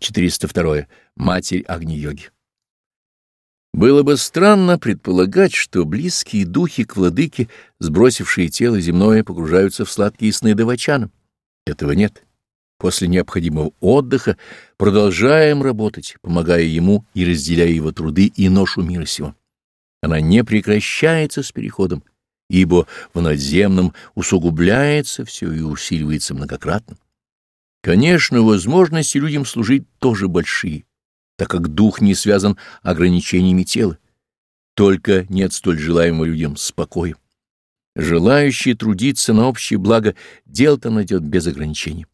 402. Матерь Агни-йоги. Было бы странно предполагать, что близкие духи к владыке, сбросившие тело земное, погружаются в сладкие сны давачанам. Этого нет. После необходимого отдыха продолжаем работать, помогая ему и разделяя его труды и ношу мира сего. Она не прекращается с переходом, ибо в надземном усугубляется все и усиливается многократно. Конечно, возможности людям служить тоже большие, так как дух не связан ограничениями тела. Только нет столь желаемого людям спокоя. Желающий трудиться на общее благо, дело-то найдет без ограничений.